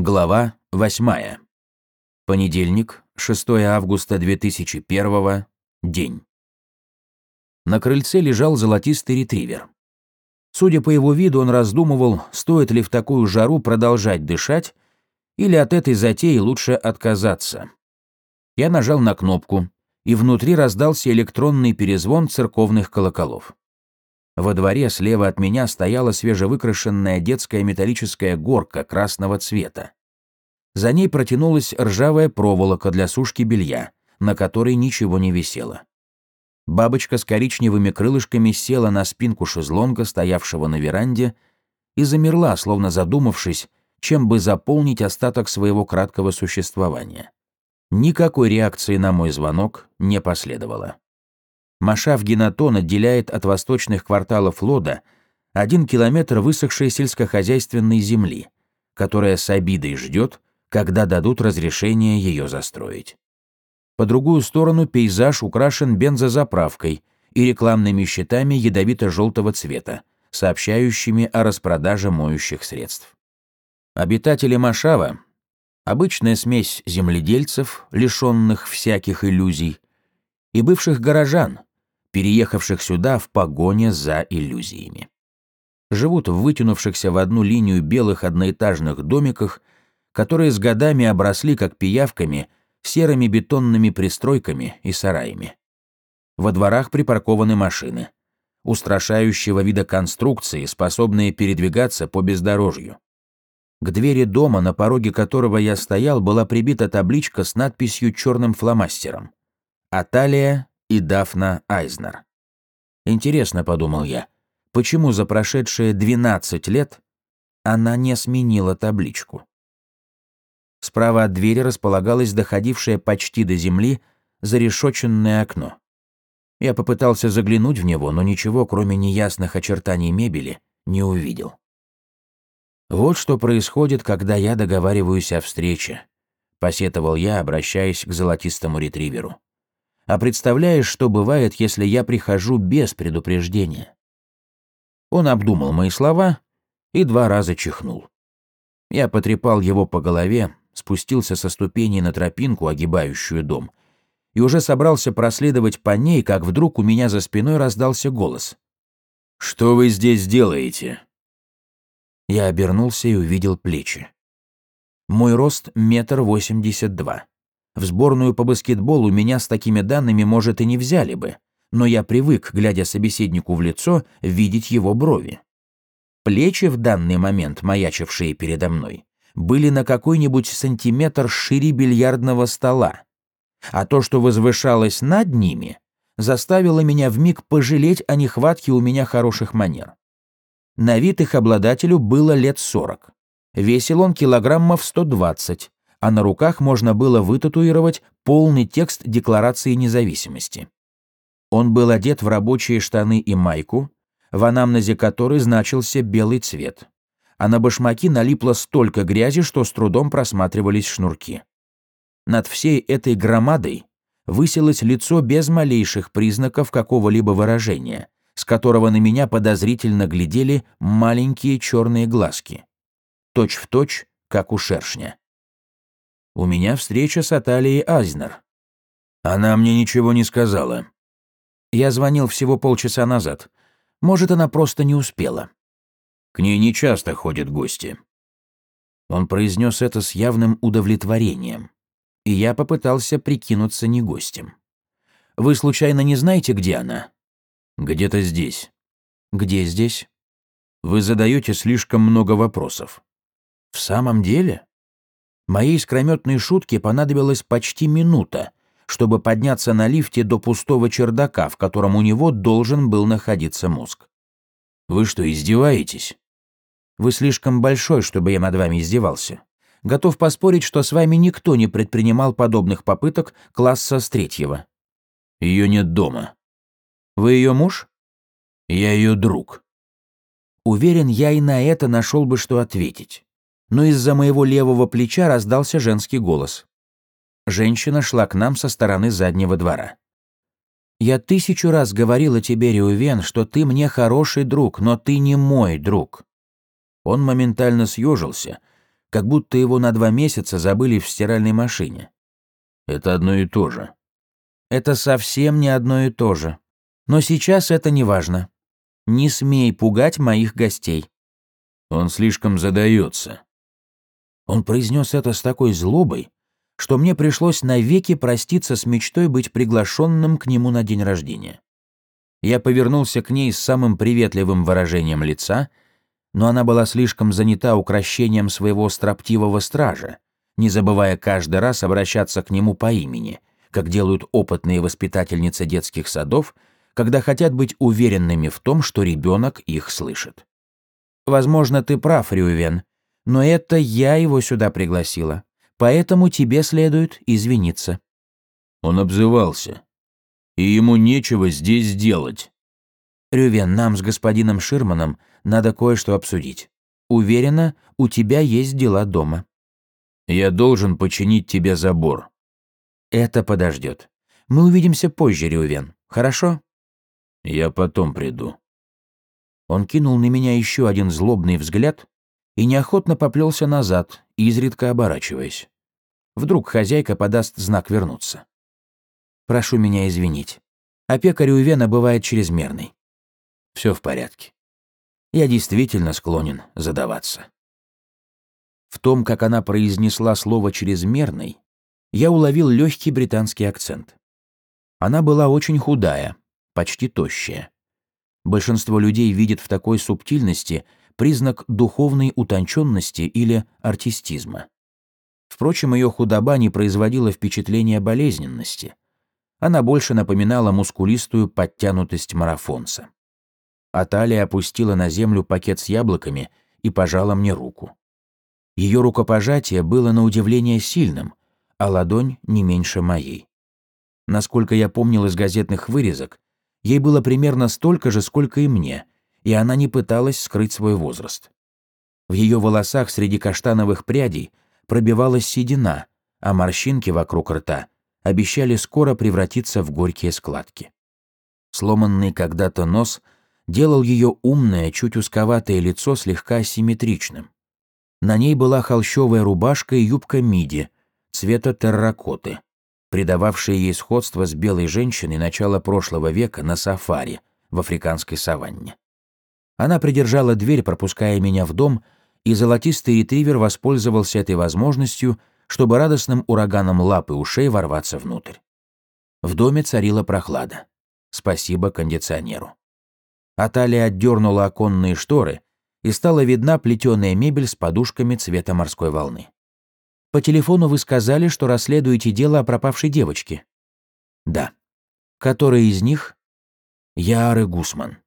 Глава 8. Понедельник, 6 августа 2001, день. На крыльце лежал золотистый ретривер. Судя по его виду, он раздумывал, стоит ли в такую жару продолжать дышать, или от этой затеи лучше отказаться. Я нажал на кнопку, и внутри раздался электронный перезвон церковных колоколов. Во дворе слева от меня стояла свежевыкрашенная детская металлическая горка красного цвета. За ней протянулась ржавая проволока для сушки белья, на которой ничего не висело. Бабочка с коричневыми крылышками села на спинку шезлонга, стоявшего на веранде, и замерла, словно задумавшись, чем бы заполнить остаток своего краткого существования. Никакой реакции на мой звонок не последовало. Машав Генатон отделяет от восточных кварталов Лода один километр высохшей сельскохозяйственной земли, которая с обидой ждет, когда дадут разрешение ее застроить. По другую сторону пейзаж украшен бензозаправкой и рекламными щитами ядовито-желтого цвета, сообщающими о распродаже моющих средств. Обитатели Машава – обычная смесь земледельцев, лишенных всяких иллюзий, и бывших горожан, переехавших сюда в погоне за иллюзиями. Живут в вытянувшихся в одну линию белых одноэтажных домиках, которые с годами обросли, как пиявками, серыми бетонными пристройками и сараями. Во дворах припаркованы машины, устрашающего вида конструкции, способные передвигаться по бездорожью. К двери дома, на пороге которого я стоял, была прибита табличка с надписью черным фломастером «Аталия и Дафна Айзнер. Интересно, подумал я, почему за прошедшие 12 лет она не сменила табличку? Справа от двери располагалось доходившее почти до земли зарешоченное окно. Я попытался заглянуть в него, но ничего, кроме неясных очертаний мебели, не увидел. Вот что происходит, когда я договариваюсь о встрече, посетовал я, обращаясь к золотистому ретриверу. А представляешь, что бывает, если я прихожу без предупреждения? Он обдумал мои слова и два раза чихнул. Я потрепал его по голове, спустился со ступеней на тропинку, огибающую дом, и уже собрался проследовать по ней, как вдруг у меня за спиной раздался голос. «Что вы здесь делаете?» Я обернулся и увидел плечи. Мой рост — метр восемьдесят два. В сборную по баскетболу меня с такими данными, может, и не взяли бы, но я привык, глядя собеседнику в лицо, видеть его брови. Плечи в данный момент, маячившие передо мной, были на какой-нибудь сантиметр шире бильярдного стола, а то, что возвышалось над ними, заставило меня вмиг пожалеть о нехватке у меня хороших манер. На вид их обладателю было лет сорок. Весил он килограммов сто двадцать а на руках можно было вытатуировать полный текст Декларации независимости. Он был одет в рабочие штаны и майку, в анамнезе которой значился белый цвет, а на башмаки налипло столько грязи, что с трудом просматривались шнурки. Над всей этой громадой высилось лицо без малейших признаков какого-либо выражения, с которого на меня подозрительно глядели маленькие черные глазки. Точь в точь, как у шершня. У меня встреча с Аталией Айзнер. Она мне ничего не сказала. Я звонил всего полчаса назад. Может, она просто не успела. К ней нечасто ходят гости. Он произнес это с явным удовлетворением, и я попытался прикинуться не гостем. Вы случайно не знаете, где она? Где-то здесь. Где здесь? Вы задаете слишком много вопросов. В самом деле? Моей искрометной шутке понадобилась почти минута, чтобы подняться на лифте до пустого чердака, в котором у него должен был находиться мозг. «Вы что, издеваетесь?» «Вы слишком большой, чтобы я над вами издевался. Готов поспорить, что с вами никто не предпринимал подобных попыток класса с третьего». «Ее нет дома». «Вы ее муж?» «Я ее друг». Уверен, я и на это нашел бы что ответить но из-за моего левого плеча раздался женский голос. Женщина шла к нам со стороны заднего двора. «Я тысячу раз говорила тебе, Риувен, что ты мне хороший друг, но ты не мой друг». Он моментально съежился, как будто его на два месяца забыли в стиральной машине. Это одно и то же. Это совсем не одно и то же. Но сейчас это не важно. Не смей пугать моих гостей. Он слишком задается. Он произнес это с такой злобой, что мне пришлось навеки проститься с мечтой быть приглашенным к нему на день рождения. Я повернулся к ней с самым приветливым выражением лица, но она была слишком занята укращением своего строптивого стража, не забывая каждый раз обращаться к нему по имени, как делают опытные воспитательницы детских садов, когда хотят быть уверенными в том, что ребенок их слышит. Возможно, ты прав, Рювен, но это я его сюда пригласила, поэтому тебе следует извиниться. Он обзывался, и ему нечего здесь делать. Рювен, нам с господином Ширманом надо кое-что обсудить. Уверена, у тебя есть дела дома. Я должен починить тебе забор. Это подождет. Мы увидимся позже, Рювен. Хорошо? Я потом приду. Он кинул на меня еще один злобный взгляд и неохотно поплелся назад, изредка оборачиваясь. Вдруг хозяйка подаст знак вернуться. Прошу меня извинить. Опека Рювена бывает чрезмерной. Все в порядке. Я действительно склонен задаваться. В том, как она произнесла слово «чрезмерный», я уловил легкий британский акцент. Она была очень худая, почти тощая. Большинство людей видит в такой субтильности признак духовной утонченности или артистизма. Впрочем, ее худоба не производила впечатления болезненности. Она больше напоминала мускулистую подтянутость марафонца. Аталия опустила на землю пакет с яблоками и пожала мне руку. Ее рукопожатие было на удивление сильным, а ладонь не меньше моей. Насколько я помнил из газетных вырезок, Ей было примерно столько же, сколько и мне, и она не пыталась скрыть свой возраст. В ее волосах среди каштановых прядей пробивалась седина, а морщинки вокруг рта обещали скоро превратиться в горькие складки. Сломанный когда-то нос делал ее умное, чуть узковатое лицо слегка асимметричным. На ней была холщовая рубашка и юбка миди, цвета терракоты придававшие ей сходство с белой женщиной начала прошлого века на сафари в африканской саванне. Она придержала дверь, пропуская меня в дом, и золотистый ретривер воспользовался этой возможностью, чтобы радостным ураганом лап и ушей ворваться внутрь. В доме царила прохлада. Спасибо кондиционеру. Аталия отдернула оконные шторы, и стала видна плетеная мебель с подушками цвета морской волны. По телефону вы сказали, что расследуете дело о пропавшей девочке. Да. Который из них? Яары Гусман.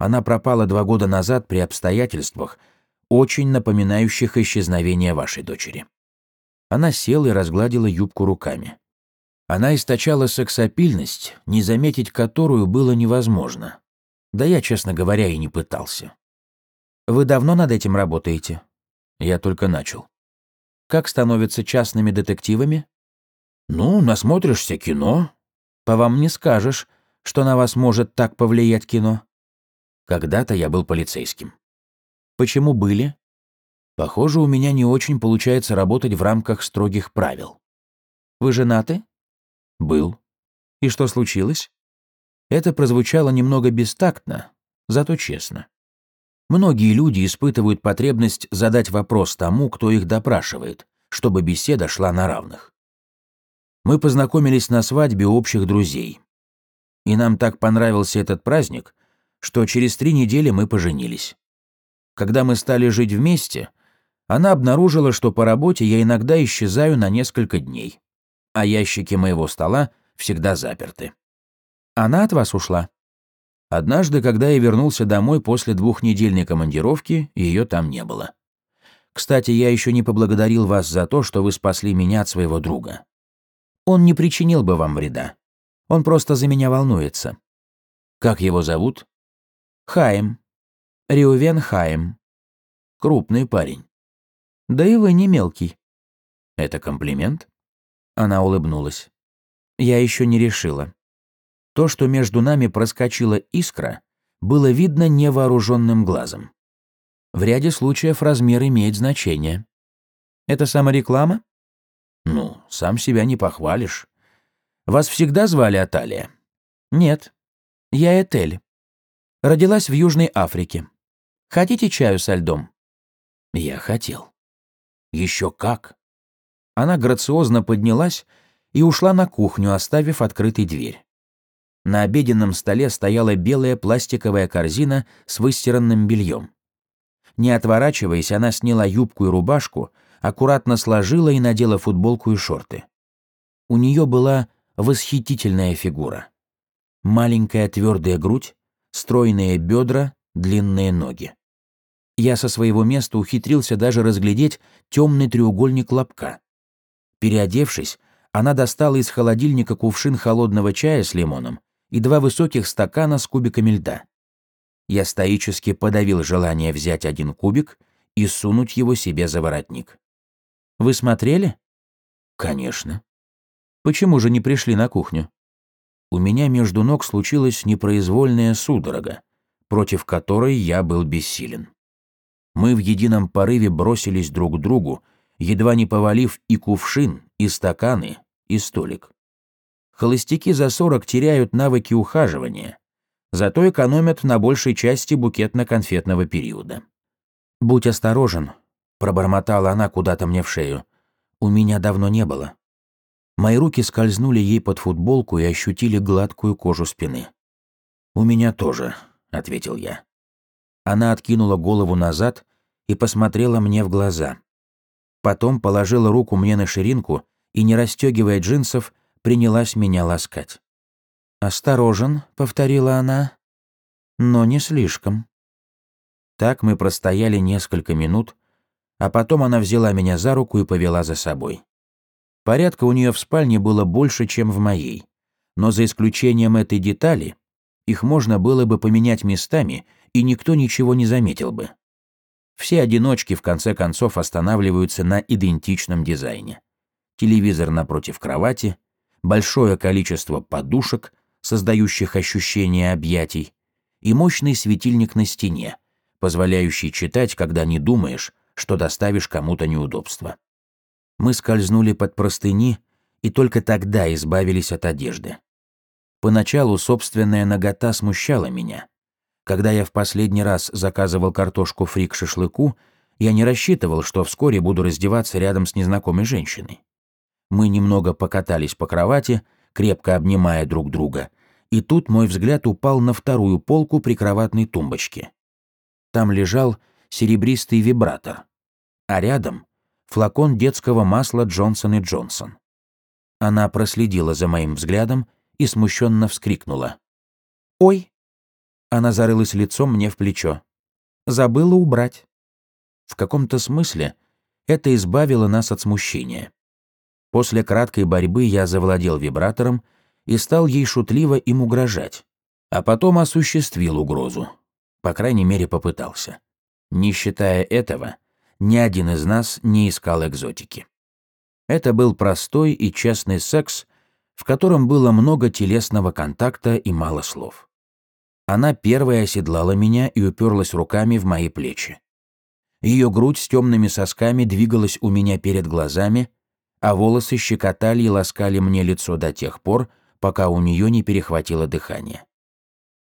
Она пропала два года назад при обстоятельствах, очень напоминающих исчезновение вашей дочери. Она села и разгладила юбку руками. Она источала сексапильность, не заметить которую было невозможно. Да я, честно говоря, и не пытался. Вы давно над этим работаете? Я только начал. Как становятся частными детективами? Ну, насмотришься кино. По вам не скажешь, что на вас может так повлиять кино. Когда-то я был полицейским. Почему были? Похоже, у меня не очень получается работать в рамках строгих правил. Вы женаты? Был. И что случилось? Это прозвучало немного бестактно, зато честно. Многие люди испытывают потребность задать вопрос тому, кто их допрашивает, чтобы беседа шла на равных. Мы познакомились на свадьбе общих друзей. И нам так понравился этот праздник, что через три недели мы поженились. Когда мы стали жить вместе, она обнаружила, что по работе я иногда исчезаю на несколько дней, а ящики моего стола всегда заперты. Она от вас ушла? Однажды, когда я вернулся домой после двухнедельной командировки, ее там не было. Кстати, я еще не поблагодарил вас за то, что вы спасли меня от своего друга. Он не причинил бы вам вреда. Он просто за меня волнуется. Как его зовут? Хаим. Риувен Хаим. Крупный парень. Да и вы не мелкий. Это комплимент? Она улыбнулась. Я еще не решила. То, что между нами проскочила искра, было видно невооруженным глазом. В ряде случаев размер имеет значение. Это самореклама? Ну, сам себя не похвалишь. Вас всегда звали Аталия? Нет. Я Этель. Родилась в Южной Африке. Хотите чаю со льдом? Я хотел. Еще как. Она грациозно поднялась и ушла на кухню, оставив открытой дверь. На обеденном столе стояла белая пластиковая корзина с выстиранным бельем. Не отворачиваясь, она сняла юбку и рубашку, аккуратно сложила и надела футболку и шорты. У нее была восхитительная фигура. Маленькая твердая грудь, стройные бедра, длинные ноги. Я со своего места ухитрился даже разглядеть темный треугольник лобка. Переодевшись, она достала из холодильника кувшин холодного чая с лимоном и два высоких стакана с кубиками льда. Я стоически подавил желание взять один кубик и сунуть его себе за воротник. «Вы смотрели?» «Конечно». «Почему же не пришли на кухню?» У меня между ног случилась непроизвольная судорога, против которой я был бессилен. Мы в едином порыве бросились друг к другу, едва не повалив и кувшин, и стаканы, и столик. Холостяки за сорок теряют навыки ухаживания, зато экономят на большей части букетно-конфетного периода. «Будь осторожен», — пробормотала она куда-то мне в шею. «У меня давно не было». Мои руки скользнули ей под футболку и ощутили гладкую кожу спины. «У меня тоже», — ответил я. Она откинула голову назад и посмотрела мне в глаза. Потом положила руку мне на ширинку и, не расстегивая джинсов, принялась меня ласкать. «Осторожен», — повторила она, — «но не слишком». Так мы простояли несколько минут, а потом она взяла меня за руку и повела за собой. Порядка у нее в спальне было больше, чем в моей, но за исключением этой детали, их можно было бы поменять местами, и никто ничего не заметил бы. Все одиночки в конце концов останавливаются на идентичном дизайне. Телевизор напротив кровати — большое количество подушек, создающих ощущение объятий, и мощный светильник на стене, позволяющий читать, когда не думаешь, что доставишь кому-то неудобство. Мы скользнули под простыни и только тогда избавились от одежды. Поначалу собственная нагота смущала меня. Когда я в последний раз заказывал картошку фри к шашлыку, я не рассчитывал, что вскоре буду раздеваться рядом с незнакомой женщиной. Мы немного покатались по кровати, крепко обнимая друг друга, и тут мой взгляд упал на вторую полку прикроватной тумбочки. Там лежал серебристый вибратор, а рядом флакон детского масла Джонсон и Джонсон. Она проследила за моим взглядом и смущенно вскрикнула. «Ой!» Она зарылась лицом мне в плечо. «Забыла убрать». В каком-то смысле это избавило нас от смущения. После краткой борьбы я завладел вибратором и стал ей шутливо им угрожать, а потом осуществил угрозу. По крайней мере, попытался. Не считая этого, ни один из нас не искал экзотики. Это был простой и честный секс, в котором было много телесного контакта и мало слов. Она первая оседлала меня и уперлась руками в мои плечи. Ее грудь с темными сосками двигалась у меня перед глазами, а волосы щекотали и ласкали мне лицо до тех пор, пока у нее не перехватило дыхание.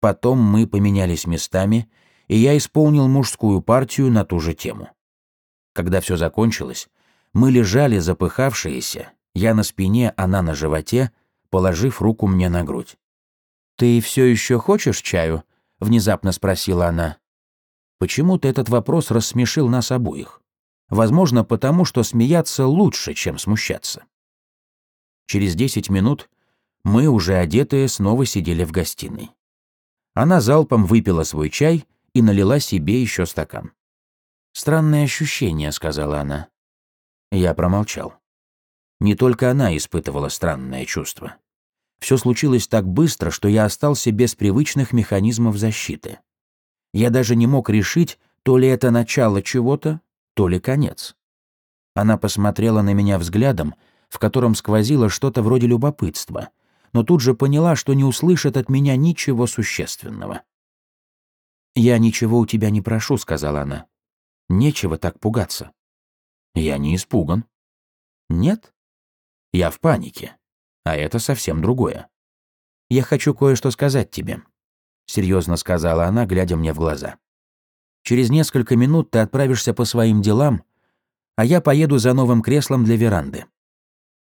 Потом мы поменялись местами, и я исполнил мужскую партию на ту же тему. Когда все закончилось, мы лежали запыхавшиеся, я на спине, она на животе, положив руку мне на грудь. «Ты все еще хочешь чаю?» — внезапно спросила она. Почему-то этот вопрос рассмешил нас обоих. Возможно, потому что смеяться лучше, чем смущаться. Через 10 минут мы, уже одетые, снова сидели в гостиной. Она залпом выпила свой чай и налила себе еще стакан. «Странное ощущение», — сказала она. Я промолчал. Не только она испытывала странное чувство. Все случилось так быстро, что я остался без привычных механизмов защиты. Я даже не мог решить, то ли это начало чего-то, то ли конец. Она посмотрела на меня взглядом, в котором сквозило что-то вроде любопытства, но тут же поняла, что не услышит от меня ничего существенного. «Я ничего у тебя не прошу», — сказала она. «Нечего так пугаться». Я не испуган. Нет? Я в панике. А это совсем другое. Я хочу кое-что сказать тебе, серьезно сказала она, глядя мне в глаза. Через несколько минут ты отправишься по своим делам, а я поеду за новым креслом для веранды.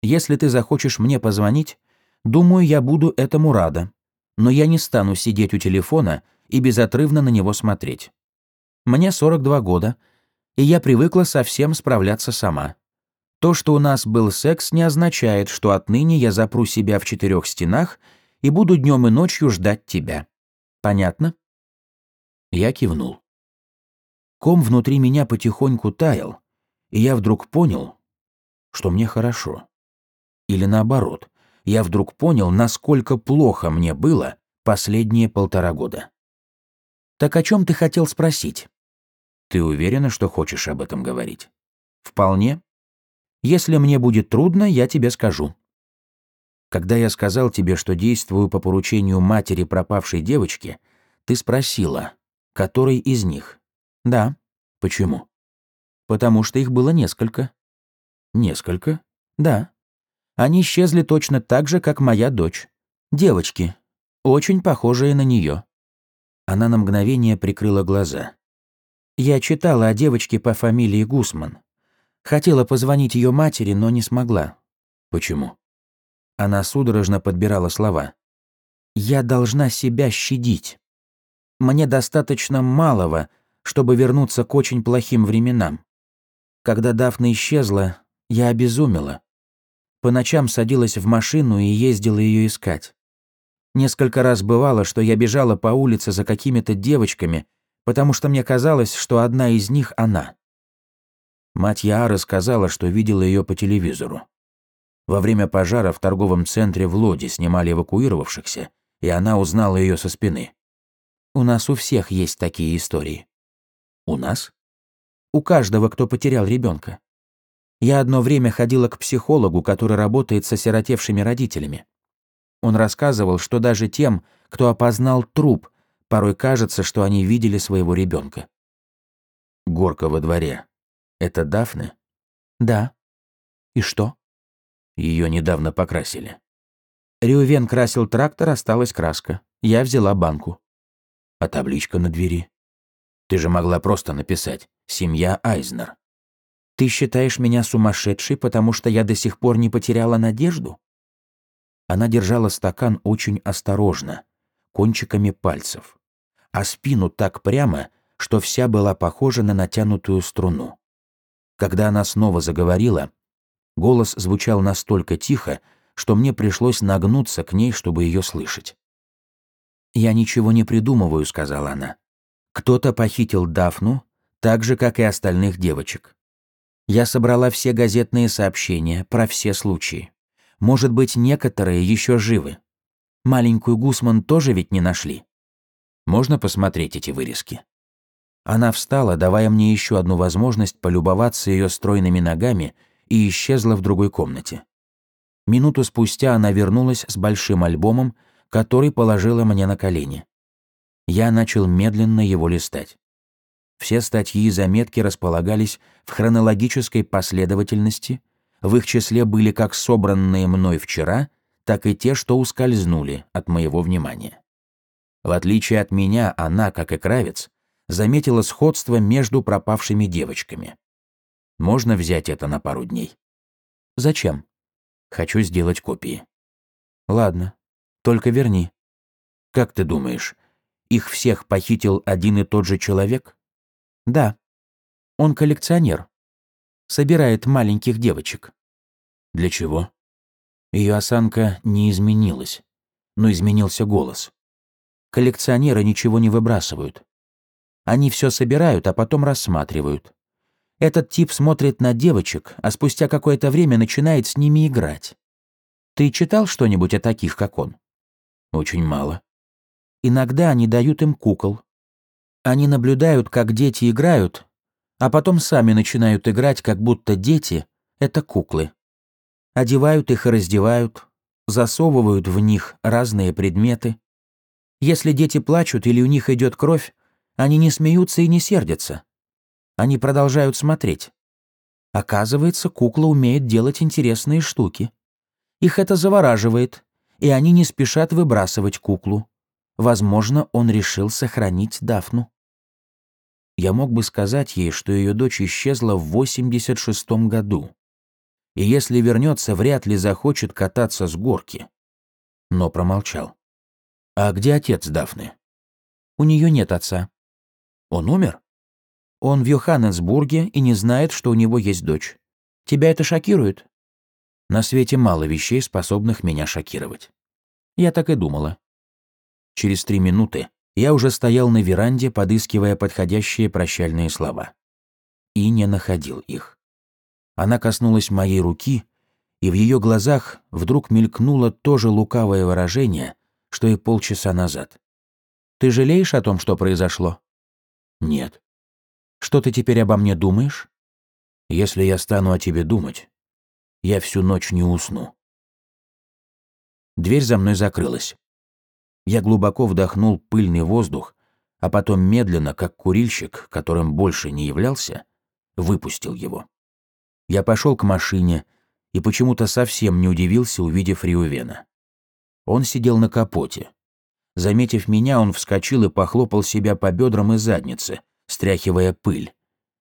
Если ты захочешь мне позвонить, думаю, я буду этому рада, но я не стану сидеть у телефона и безотрывно на него смотреть. Мне 42 года, и я привыкла совсем справляться сама. То, что у нас был секс, не означает, что отныне я запру себя в четырех стенах и буду днем и ночью ждать тебя. Понятно? Я кивнул. Ком внутри меня потихоньку таял, и я вдруг понял, что мне хорошо. Или наоборот, я вдруг понял, насколько плохо мне было последние полтора года. «Так о чем ты хотел спросить?» «Ты уверена, что хочешь об этом говорить?» «Вполне. Если мне будет трудно, я тебе скажу». Когда я сказал тебе, что действую по поручению матери пропавшей девочки, ты спросила, который из них? Да. Почему? Потому что их было несколько. Несколько? Да. Они исчезли точно так же, как моя дочь. Девочки, очень похожие на нее. Она на мгновение прикрыла глаза. Я читала о девочке по фамилии Гусман. Хотела позвонить ее матери, но не смогла. Почему? Она судорожно подбирала слова. Я должна себя щадить. Мне достаточно малого, чтобы вернуться к очень плохим временам. Когда Дафна исчезла, я обезумела. По ночам садилась в машину и ездила ее искать. Несколько раз бывало, что я бежала по улице за какими-то девочками, потому что мне казалось, что одна из них она. Мать Яары сказала, что видела ее по телевизору. Во время пожара в торговом центре в Лоде снимали эвакуировавшихся, и она узнала ее со спины. У нас у всех есть такие истории. У нас? У каждого, кто потерял ребенка. Я одно время ходила к психологу, который работает с осиротевшими родителями. Он рассказывал, что даже тем, кто опознал труп, порой кажется, что они видели своего ребенка. Горка во дворе. Это Дафны? Да. И что? Ее недавно покрасили. Рювен красил трактор, осталась краска. Я взяла банку. А табличка на двери? Ты же могла просто написать «Семья Айзнер». Ты считаешь меня сумасшедшей, потому что я до сих пор не потеряла надежду? Она держала стакан очень осторожно, кончиками пальцев, а спину так прямо, что вся была похожа на натянутую струну. Когда она снова заговорила, голос звучал настолько тихо, что мне пришлось нагнуться к ней, чтобы ее слышать. «Я ничего не придумываю», — сказала она. «Кто-то похитил Дафну, так же, как и остальных девочек. Я собрала все газетные сообщения про все случаи. Может быть, некоторые еще живы. Маленькую Гусман тоже ведь не нашли. Можно посмотреть эти вырезки? Она встала, давая мне еще одну возможность полюбоваться ее стройными ногами и исчезла в другой комнате. Минуту спустя она вернулась с большим альбомом, который положила мне на колени. Я начал медленно его листать. Все статьи и заметки располагались в хронологической последовательности, в их числе были как собранные мной вчера, так и те, что ускользнули от моего внимания. В отличие от меня, она, как и Кравец, заметила сходство между пропавшими девочками. Можно взять это на пару дней? Зачем? Хочу сделать копии. Ладно, только верни. Как ты думаешь, их всех похитил один и тот же человек? Да. Он коллекционер. Собирает маленьких девочек. Для чего? Ее осанка не изменилась, но изменился голос. Коллекционеры ничего не выбрасывают. Они все собирают, а потом рассматривают. Этот тип смотрит на девочек, а спустя какое-то время начинает с ними играть. Ты читал что-нибудь о таких, как он? Очень мало. Иногда они дают им кукол, они наблюдают, как дети играют, а потом сами начинают играть, как будто дети — это куклы. Одевают их и раздевают, засовывают в них разные предметы. Если дети плачут или у них идет кровь, они не смеются и не сердятся. Они продолжают смотреть. Оказывается, кукла умеет делать интересные штуки. Их это завораживает, и они не спешат выбрасывать куклу. Возможно, он решил сохранить Дафну. Я мог бы сказать ей, что ее дочь исчезла в 86 году. И если вернется, вряд ли захочет кататься с горки. Но промолчал. А где отец Дафны? У нее нет отца. Он умер? Он в Йоханнесбурге и не знает, что у него есть дочь. Тебя это шокирует? На свете мало вещей, способных меня шокировать. Я так и думала. Через три минуты я уже стоял на веранде, подыскивая подходящие прощальные слова. И не находил их. Она коснулась моей руки, и в ее глазах вдруг мелькнуло то же лукавое выражение, что и полчаса назад. «Ты жалеешь о том, что произошло?» «Нет». «Что ты теперь обо мне думаешь?» «Если я стану о тебе думать, я всю ночь не усну». Дверь за мной закрылась. Я глубоко вдохнул пыльный воздух, а потом медленно, как курильщик, которым больше не являлся, выпустил его. Я пошел к машине и почему-то совсем не удивился, увидев Риувена. Он сидел на капоте. Заметив меня, он вскочил и похлопал себя по бедрам и заднице, стряхивая пыль,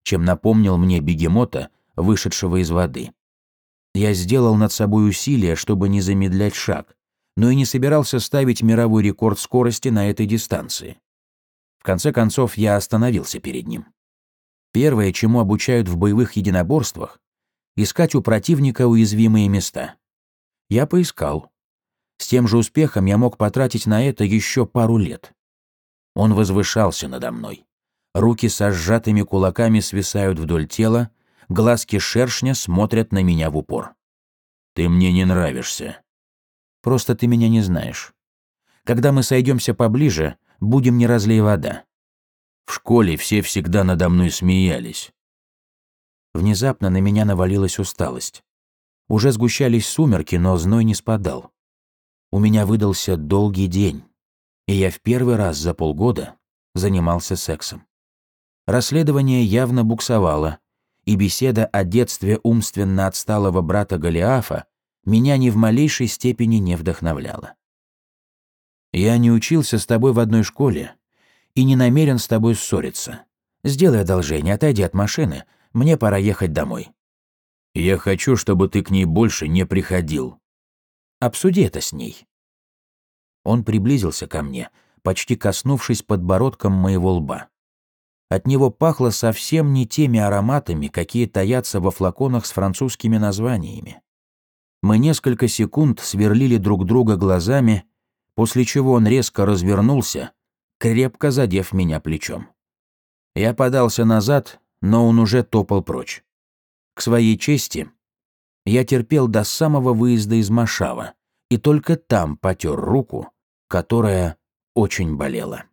чем напомнил мне бегемота, вышедшего из воды. Я сделал над собой усилие, чтобы не замедлять шаг, но и не собирался ставить мировой рекорд скорости на этой дистанции. В конце концов, я остановился перед ним. Первое, чему обучают в боевых единоборствах, искать у противника уязвимые места. Я поискал. С тем же успехом я мог потратить на это еще пару лет. Он возвышался надо мной. Руки со сжатыми кулаками свисают вдоль тела, глазки шершня смотрят на меня в упор. «Ты мне не нравишься», Просто ты меня не знаешь. Когда мы сойдемся поближе, будем не разлей вода. В школе все всегда надо мной смеялись. Внезапно на меня навалилась усталость. Уже сгущались сумерки, но зной не спадал. У меня выдался долгий день, и я в первый раз за полгода занимался сексом. Расследование явно буксовало, и беседа о детстве умственно отсталого брата Голиафа меня ни в малейшей степени не вдохновляло. Я не учился с тобой в одной школе и не намерен с тобой ссориться. Сделай одолжение, отойди от машины, мне пора ехать домой. Я хочу, чтобы ты к ней больше не приходил. Обсуди это с ней. Он приблизился ко мне, почти коснувшись подбородком моего лба. От него пахло совсем не теми ароматами, какие таятся во флаконах с французскими названиями. Мы несколько секунд сверлили друг друга глазами, после чего он резко развернулся, крепко задев меня плечом. Я подался назад, но он уже топал прочь. К своей чести, я терпел до самого выезда из Машава и только там потер руку, которая очень болела.